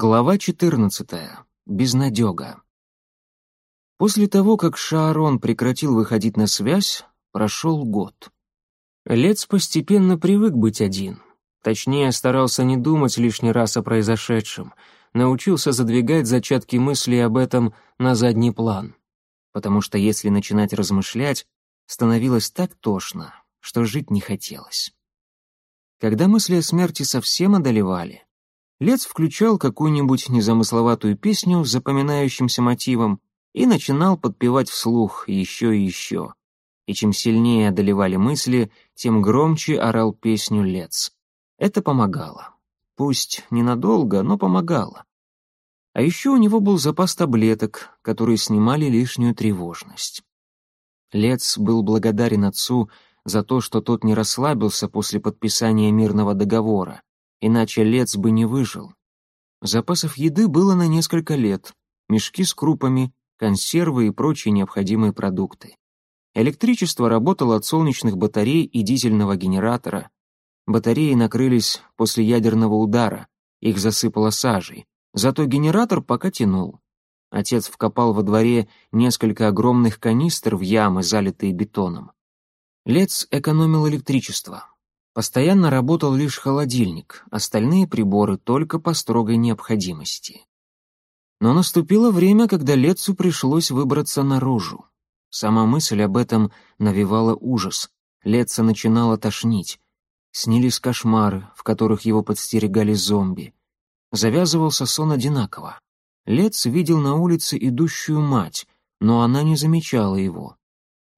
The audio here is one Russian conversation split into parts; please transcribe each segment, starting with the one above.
Глава 14. Безнадега. После того, как Шаарон прекратил выходить на связь, прошел год. Лец постепенно привык быть один. Точнее, старался не думать лишний раз о произошедшем, научился задвигать зачатки мысли об этом на задний план. Потому что если начинать размышлять, становилось так тошно, что жить не хотелось. Когда мысли о смерти совсем одолевали, Лец включал какую-нибудь незамысловатую песню с запоминающимся мотивом и начинал подпевать вслух еще и еще. И чем сильнее одолевали мысли, тем громче орал песню Лец. Это помогало. Пусть ненадолго, но помогало. А еще у него был запас таблеток, которые снимали лишнюю тревожность. Лец был благодарен отцу за то, что тот не расслабился после подписания мирного договора, иначе Лец бы не выжил. Запасов еды было на несколько лет, мешки с крупами, консервы и прочие необходимые продукты. Электричество работало от солнечных батарей и дизельного генератора. Батареи накрылись после ядерного удара, их засыпало сажей, зато генератор пока тянул. Отец вкопал во дворе несколько огромных канистр в ямы, залитые бетоном. Лец экономил электричество. Постоянно работал лишь холодильник, остальные приборы только по строгой необходимости. Но наступило время, когда Лецу пришлось выбраться наружу. Сама мысль об этом навевала ужас. Леца начинало тошнить. Снились кошмары, в которых его подстерегали зомби. Завязывался сон одинаково. Лец видел на улице идущую мать, но она не замечала его.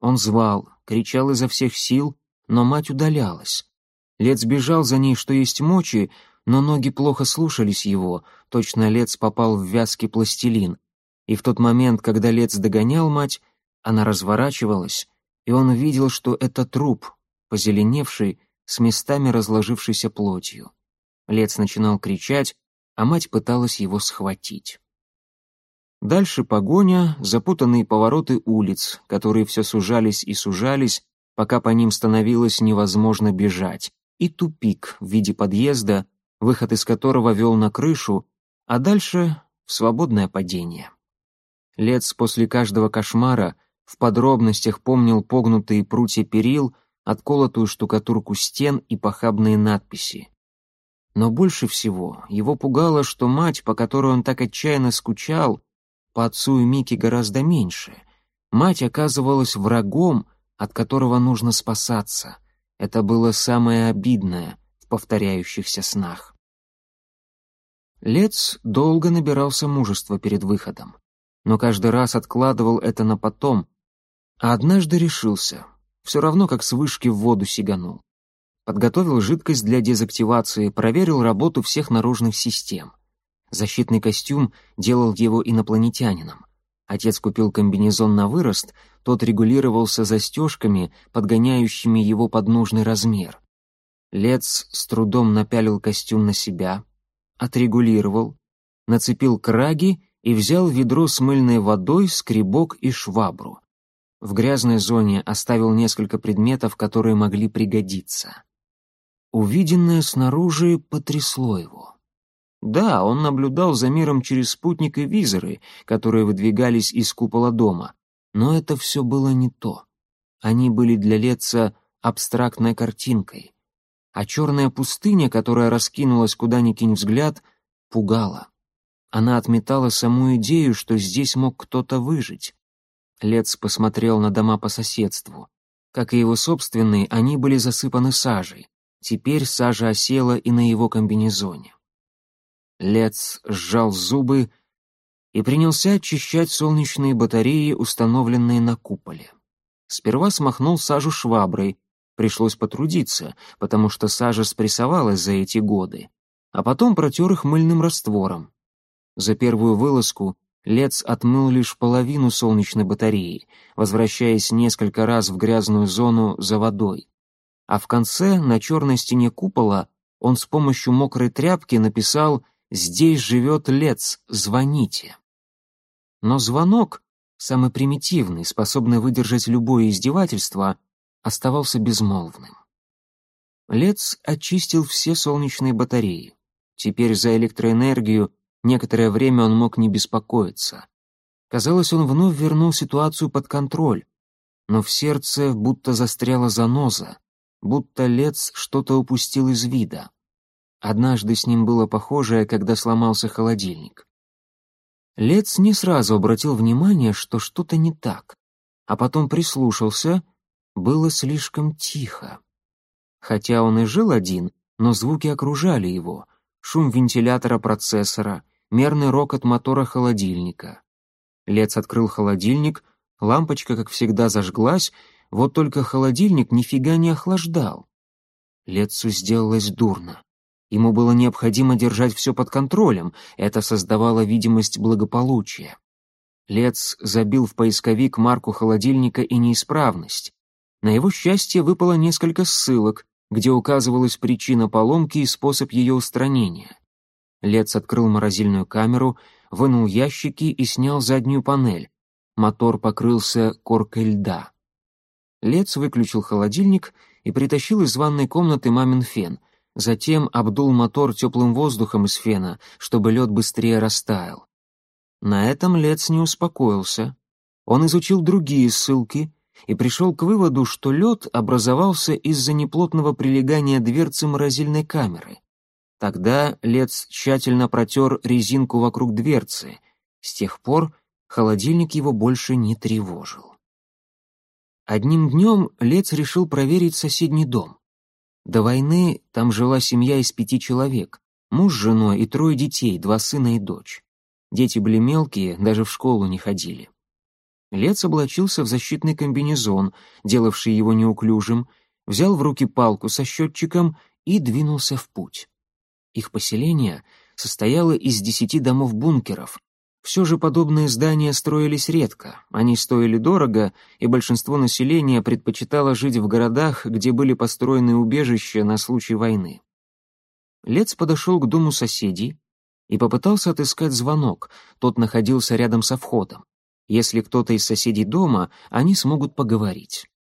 Он звал, кричал изо всех сил, но мать удалялась. Лец бежал за ней, что есть мочи, но ноги плохо слушались его, точно Лец попал в вязкий пластилин. И в тот момент, когда Лец догонял мать, она разворачивалась, и он видел, что это труп, позеленевший, с местами разложившейся плотью. Лец начинал кричать, а мать пыталась его схватить. Дальше погоня, запутанные повороты улиц, которые все сужались и сужались, пока по ним становилось невозможно бежать, и тупик в виде подъезда, выход из которого вел на крышу, а дальше в свободное падение. Лец после каждого кошмара в подробностях помнил погнутые прутья перил, отколотую штукатурку стен и похабные надписи. Но больше всего его пугало, что мать, по которой он так отчаянно скучал, по отцу и Мике гораздо меньше. Мать оказывалась врагом, от которого нужно спасаться. Это было самое обидное в повторяющихся снах. Лец долго набирался мужества перед выходом, но каждый раз откладывал это на потом, а однажды решился, все равно как с вышки в воду сиганул. Подготовил жидкость для дезактивации, проверил работу всех наружных систем. Защитный костюм делал его инопланетянином. Отец купил комбинезон на вырост, тот регулировался застежками, подгоняющими его под нужный размер. Лец с трудом напялил костюм на себя, отрегулировал, нацепил краги и взял ведро с мыльной водой, скребок и швабру. В грязной зоне оставил несколько предметов, которые могли пригодиться. Увиденное снаружи потрясло его. Да, он наблюдал за миром через спутник и визоры, которые выдвигались из купола дома, но это все было не то. Они были для Летца абстрактной картинкой. А черная пустыня, которая раскинулась куда ни кинь взгляд, пугала. Она отметала саму идею, что здесь мог кто-то выжить. Лец посмотрел на дома по соседству. Как и его собственные, они были засыпаны сажей. Теперь сажа осела и на его комбинезоне. Лец сжал зубы и принялся очищать солнечные батареи, установленные на куполе. Сперва смахнул сажу шваброй, пришлось потрудиться, потому что сажа спрессовалась за эти годы, а потом протер их мыльным раствором. За первую вылазку Лец отмыл лишь половину солнечной батареи, возвращаясь несколько раз в грязную зону за водой. А в конце, на черной стене купола, он с помощью мокрой тряпки написал Здесь живет Лец, звоните. Но звонок, самый примитивный, способный выдержать любое издевательство, оставался безмолвным. Лец очистил все солнечные батареи. Теперь за электроэнергию Некоторое время он мог не беспокоиться. Казалось, он вновь вернул ситуацию под контроль, но в сердце будто застряла заноза, будто Лец что-то упустил из вида. Однажды с ним было похожее, когда сломался холодильник. Лец не сразу обратил внимание, что что-то не так, а потом прислушался, было слишком тихо. Хотя он и жил один, но звуки окружали его. Шум вентилятора процессора, мерный рокот мотора холодильника. Лец открыл холодильник, лампочка, как всегда, зажглась, вот только холодильник нифига не охлаждал. Лецу сделалось дурно. Ему было необходимо держать все под контролем, это создавало видимость благополучия. Лец забил в поисковик марку холодильника и неисправность. На его счастье выпало несколько ссылок, где указывалась причина поломки и способ ее устранения. Лец открыл морозильную камеру, вынул ящики и снял заднюю панель. Мотор покрылся коркой льда. Лец выключил холодильник и притащил из ванной комнаты мамин фен, затем обдул мотор теплым воздухом из фена, чтобы лед быстрее растаял. На этом Лец не успокоился. Он изучил другие ссылки и пришел к выводу, что лед образовался из-за неплотного прилегания дверцы морозильной камеры. Тогда Лец тщательно протер резинку вокруг дверцы. С тех пор холодильник его больше не тревожил. Одним днем Лец решил проверить соседний дом. До войны там жила семья из пяти человек, муж с женой и трое детей, два сына и дочь. Дети были мелкие, даже в школу не ходили. Лец облачился в защитный комбинезон, делавший его неуклюжим, взял в руки палку со счетчиком и двинулся в путь. Их поселение состояло из десяти домов-бункеров. Все же подобные здания строились редко, они стоили дорого, и большинство населения предпочитало жить в городах, где были построены убежища на случай войны. Лец подошел к дому соседей и попытался отыскать звонок, тот находился рядом со входом. Если кто-то из соседей дома, они смогут поговорить.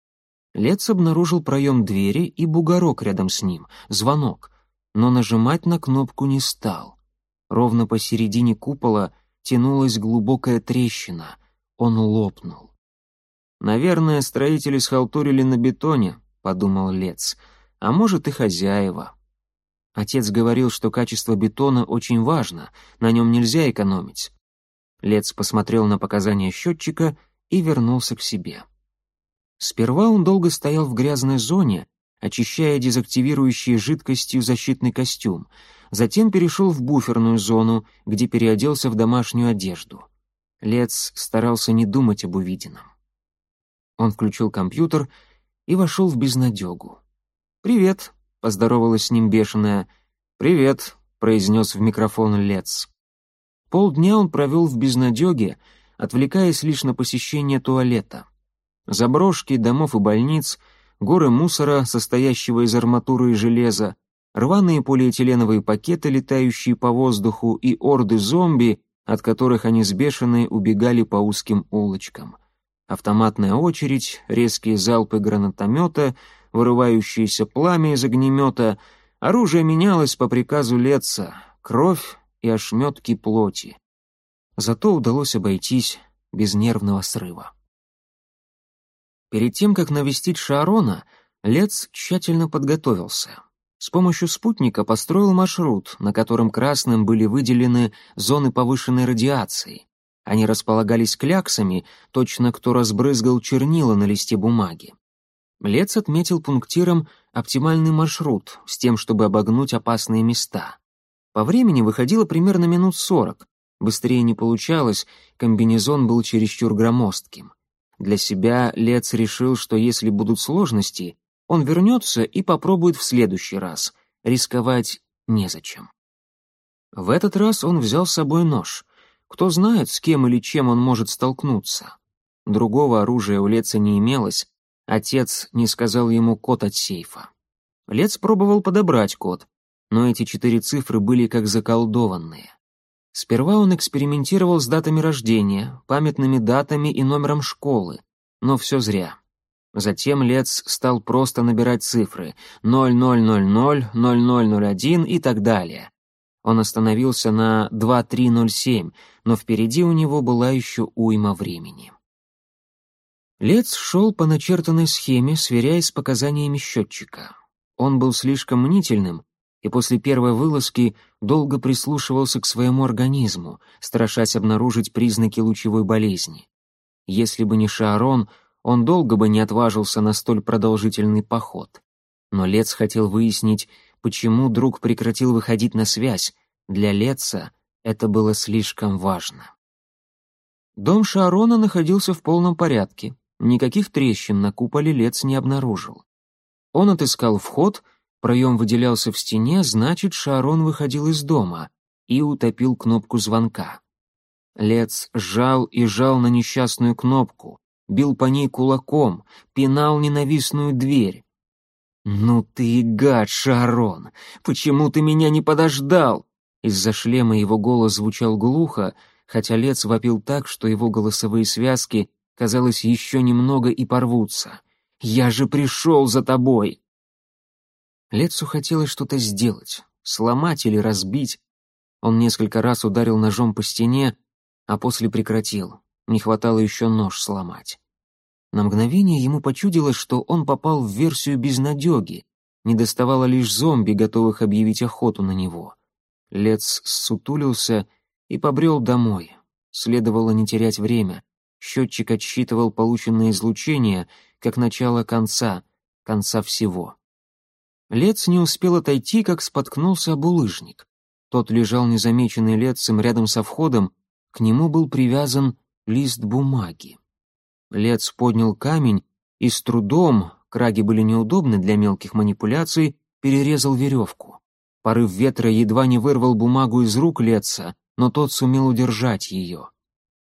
Лец обнаружил проем двери и бугорок рядом с ним, звонок, но нажимать на кнопку не стал. Ровно посередине купола тянулась глубокая трещина, он лопнул. «Наверное, строители схалтурили на бетоне», — подумал Лец, — «а может и хозяева». Отец говорил, что качество бетона очень важно, на нем нельзя экономить. Лец посмотрел на показания счетчика и вернулся к себе. Сперва он долго стоял в грязной зоне, очищая дезактивирующей жидкостью защитный костюм, затем перешел в буферную зону, где переоделся в домашнюю одежду. Лец старался не думать об увиденном. Он включил компьютер и вошел в безнадегу. «Привет», — поздоровалась с ним бешеная. «Привет», — произнес в микрофон Лец. Полдня он провел в безнадеге, отвлекаясь лишь на посещение туалета. Заброшки домов и больниц, горы мусора, состоящего из арматуры и железа, рваные полиэтиленовые пакеты, летающие по воздуху, и орды зомби, от которых они с бешеной убегали по узким улочкам. Автоматная очередь, резкие залпы гранатомета, вырывающееся пламя из огнемета. Оружие менялось по приказу Летца. Кровь, и ошметки плоти. Зато удалось обойтись без нервного срыва. Перед тем, как навестить Шарона, Лец тщательно подготовился. С помощью спутника построил маршрут, на котором красным были выделены зоны повышенной радиации. Они располагались кляксами, точно кто разбрызгал чернила на листе бумаги. Лец отметил пунктиром оптимальный маршрут с тем, чтобы обогнуть опасные места. По времени выходило примерно минут сорок. Быстрее не получалось, комбинезон был чересчур громоздким. Для себя Лец решил, что если будут сложности, он вернется и попробует в следующий раз. Рисковать незачем. В этот раз он взял с собой нож. Кто знает, с кем или чем он может столкнуться. Другого оружия у Леца не имелось, отец не сказал ему код от сейфа. Лец пробовал подобрать код, но эти четыре цифры были как заколдованные. Сперва он экспериментировал с датами рождения, памятными датами и номером школы, но все зря. Затем Лец стал просто набирать цифры 0000, 0001 и так далее. Он остановился на 2307, но впереди у него была еще уйма времени. Лец шел по начертанной схеме, сверяясь с показаниями счетчика. Он был слишком мнительным, и после первой вылазки долго прислушивался к своему организму, страшась обнаружить признаки лучевой болезни. Если бы не Шаарон, он долго бы не отважился на столь продолжительный поход. Но Лец хотел выяснить, почему друг прекратил выходить на связь. Для Леца это было слишком важно. Дом Шаарона находился в полном порядке. Никаких трещин на куполе Лец не обнаружил. Он отыскал вход, проем выделялся в стене, значит, Шаарон выходил из дома и утопил кнопку звонка. Лец сжал и жал на несчастную кнопку, бил по ней кулаком, пинал ненавистную дверь. «Ну ты гад, Шарон! Почему ты меня не подождал?» Из-за шлема его голос звучал глухо, хотя Лец вопил так, что его голосовые связки, казалось, еще немного и порвутся. «Я же пришел за тобой!» Лецу хотелось что-то сделать, сломать или разбить. Он несколько раз ударил ножом по стене, а после прекратил. Не хватало еще нож сломать. На мгновение ему почудилось, что он попал в версию безнадеги, не доставало лишь зомби, готовых объявить охоту на него. Лец сутулился и побрел домой. Следовало не терять время. Счетчик отсчитывал полученное излучение как начало конца, конца всего. Лец не успел отойти, как споткнулся об улыжник. Тот лежал незамеченный Лецем рядом со входом, к нему был привязан лист бумаги. Лец поднял камень и с трудом, краги были неудобны для мелких манипуляций, перерезал веревку. Порыв ветра едва не вырвал бумагу из рук Леца, но тот сумел удержать ее.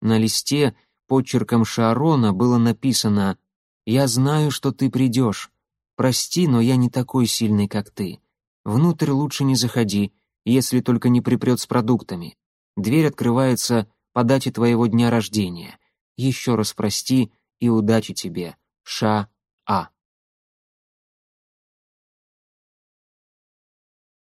На листе подчерком Шаарона было написано «Я знаю, что ты придешь. Прости, но я не такой сильный, как ты. Внутрь лучше не заходи, если только не припрет с продуктами. Дверь открывается по дате твоего дня рождения. Еще раз прости и удачи тебе, Ша